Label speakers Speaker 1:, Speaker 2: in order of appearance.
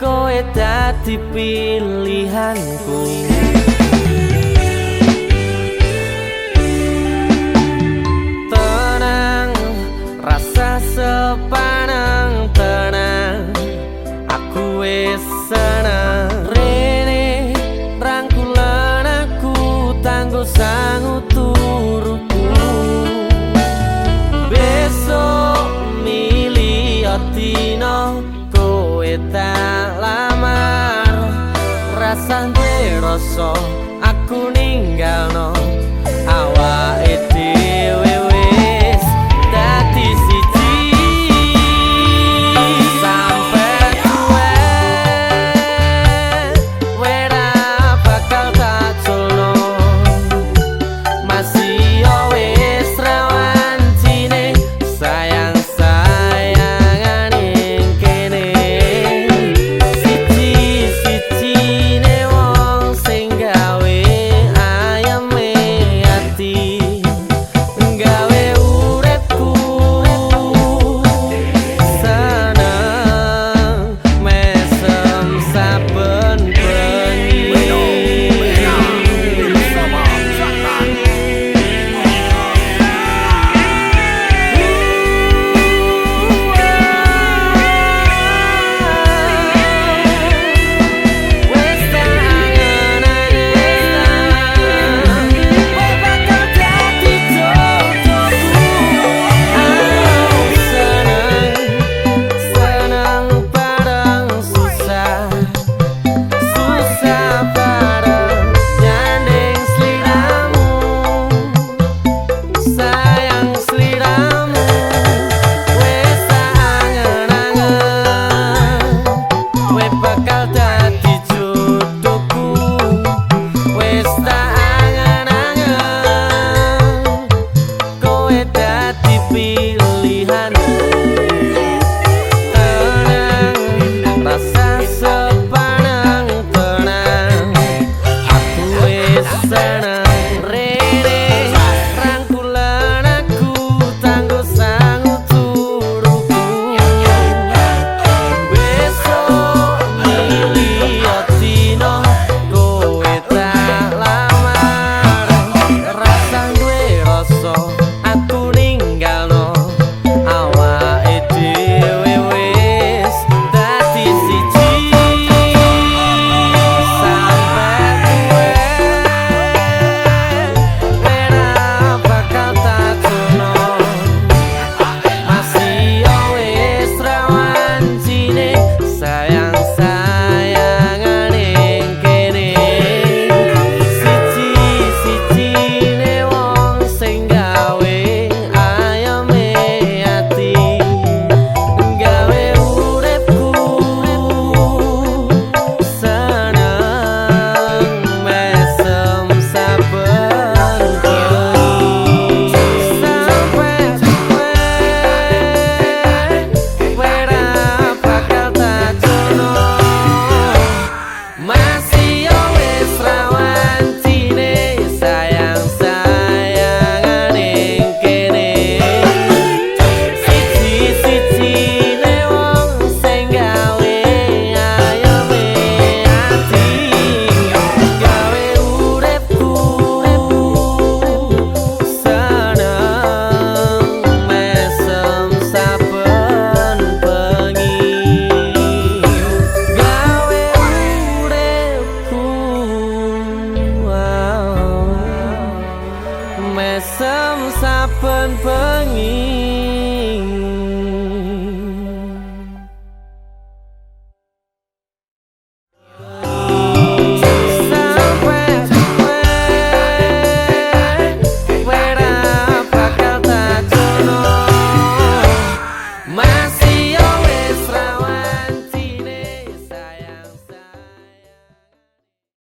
Speaker 1: Kowe dadi pilihanku kue rasa aku ninggalno. No semsapen pengi.